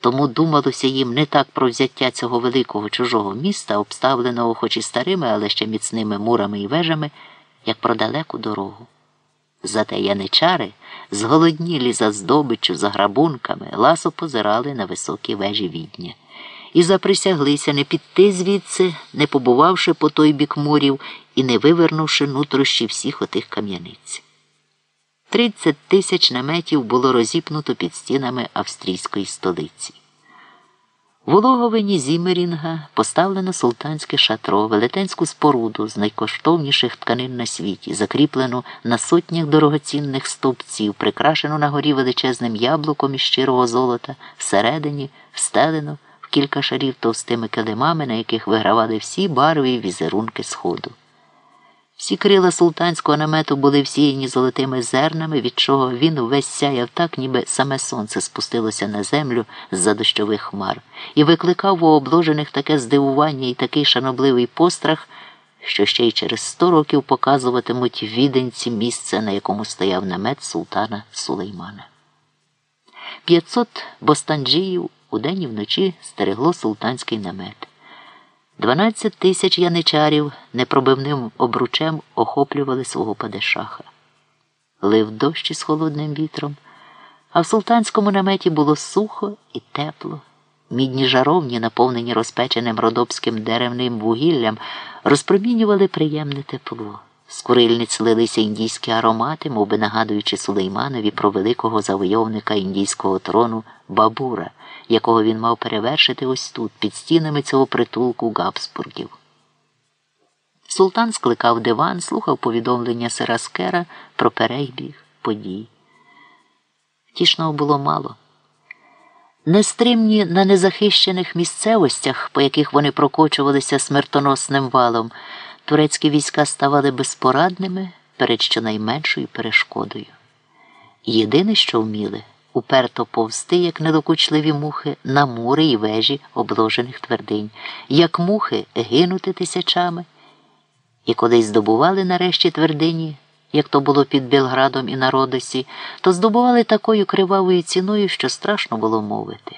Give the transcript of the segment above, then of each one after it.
Тому думалося їм не так про взяття цього великого чужого міста, обставленого хоч і старими, але ще міцними мурами і вежами, як про далеку дорогу. Зате яничари, зголоднілі за здобиччю, за грабунками, ласо позирали на високі вежі відня і заприсяглися не піти звідси, не побувавши по той бік мурів і не вивернувши нутрощі всіх отих кам'яниць. Тридцять тисяч наметів було розіпнуто під стінами австрійської столиці. В улоговині Зімерінга поставлено султанське шатро, велетенську споруду з найкоштовніших тканин на світі, закріплену на сотнях дорогоцінних стовпців, прикрашену нагорі величезним яблуком із щирого золота, всередині встелено в кілька шарів товстими килимами, на яких вигравали всі барві і візерунки сходу. Всі крила султанського намету були всіяні золотими зернами, від чого він увесь сяяв так, ніби саме сонце спустилося на землю з-за дощових хмар, і викликав у обложених таке здивування і такий шанобливий пострах, що ще й через сто років показуватимуть віденці місце, на якому стояв намет султана Сулеймана. П'ятсот бостанджіїв удень і вночі стерегло султанський намет. Дванадцять тисяч яничарів непробивним обручем охоплювали свого падешаха. Лив дощ із холодним вітром, а в султанському наметі було сухо і тепло. Мідні жаровні, наповнені розпеченим родопським деревним вугіллям, розпромінювали приємне тепло. З курильниць лилися індійські аромати, мов би нагадуючи Сулейманові про великого завойовника індійського трону Бабура, якого він мав перевершити ось тут, під стінами цього притулку Габсбургів. Султан скликав диван, слухав повідомлення Сераскера про перебіг подій. Тішного було мало. Нестримні на незахищених місцевостях, по яких вони прокочувалися смертоносним валом турецькі війська ставали безпорадними перед щонайменшою перешкодою. Єдине, що вміли, уперто повсти, як недокучливі мухи, на мури і вежі обложених твердинь, як мухи гинути тисячами. І коли здобували нарешті твердині, як то було під Білградом і на Родосі, то здобували такою кривавою ціною, що страшно було мовити.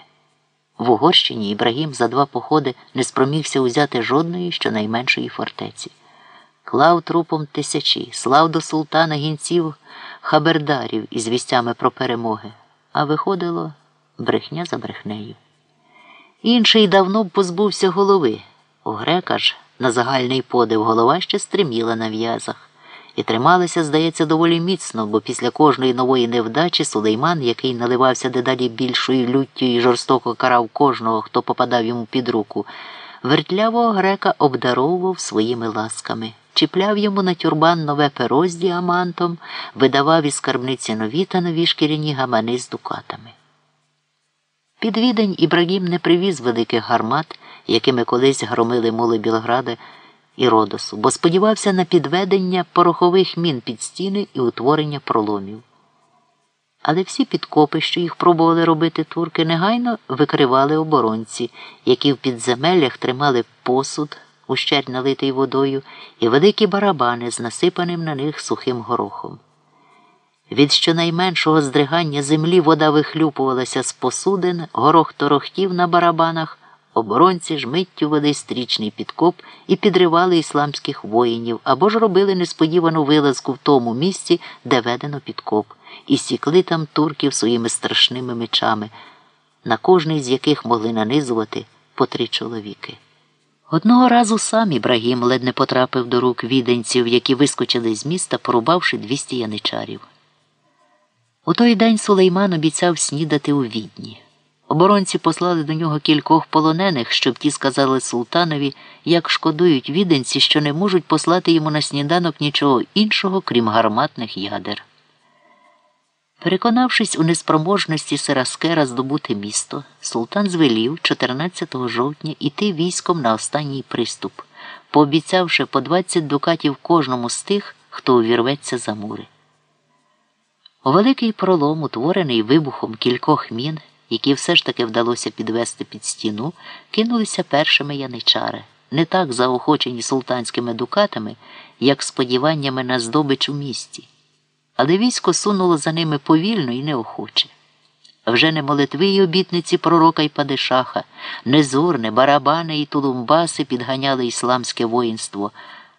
В Угорщині Ібрагім за два походи не спромігся узяти жодної щонайменшої фортеці клав трупом тисячі, слав до султана гінців хабердарів із вістями про перемоги, а виходило брехня за брехнею. Інший давно б позбувся голови. У грека ж на загальний подив голова ще стриміла на в'язах. І трималися, здається, доволі міцно, бо після кожної нової невдачі Сулейман, який наливався дедалі більшою люттю і жорстоко карав кожного, хто попадав йому під руку, вертлявого грека обдаровував своїми ласками чіпляв йому на тюрбан нове перо з діамантом, видавав із скарбниці нові та нові шкіряні гамани з дукатами. Під відень Ібрагім не привіз великих гармат, якими колись громили мули Білграда і Родосу, бо сподівався на підведення порохових мін під стіни і утворення проломів. Але всі підкопи, що їх пробували робити турки, негайно викривали оборонці, які в підземеллях тримали посуд ущерть налитий водою, і великі барабани з насипаним на них сухим горохом. Від щонайменшого здригання землі вода вихлюпувалася з посудин, горох торохтів на барабанах, оборонці ж миттю вели стрічний підкоп і підривали ісламських воїнів або ж робили несподівану вилазку в тому місці, де ведено підкоп, і сікли там турків своїми страшними мечами, на кожний з яких могли нанизувати по три чоловіки. Одного разу сам Ібрагім ледь не потрапив до рук віденців, які вискочили з міста, порубавши двісті яничарів. У той день Сулейман обіцяв снідати у відні. Оборонці послали до нього кількох полонених, щоб ті сказали султанові, як шкодують віденці, що не можуть послати йому на сніданок нічого іншого, крім гарматних ядер. Переконавшись у неспроможності Сераскера здобути місто, султан звелів 14 жовтня іти військом на останній приступ, пообіцявши по 20 дукатів кожному з тих, хто увірветься за мури. Великий пролом, утворений вибухом кількох мін, які все ж таки вдалося підвести під стіну, кинулися першими яничари, не так заохочені султанськими дукатами, як сподіваннями на здобич у місті але військо сунуло за ними повільно і неохоче. Вже не молитви й обітниці пророка й падишаха, не зурни, барабани і тулумбаси підганяли ісламське воїнство.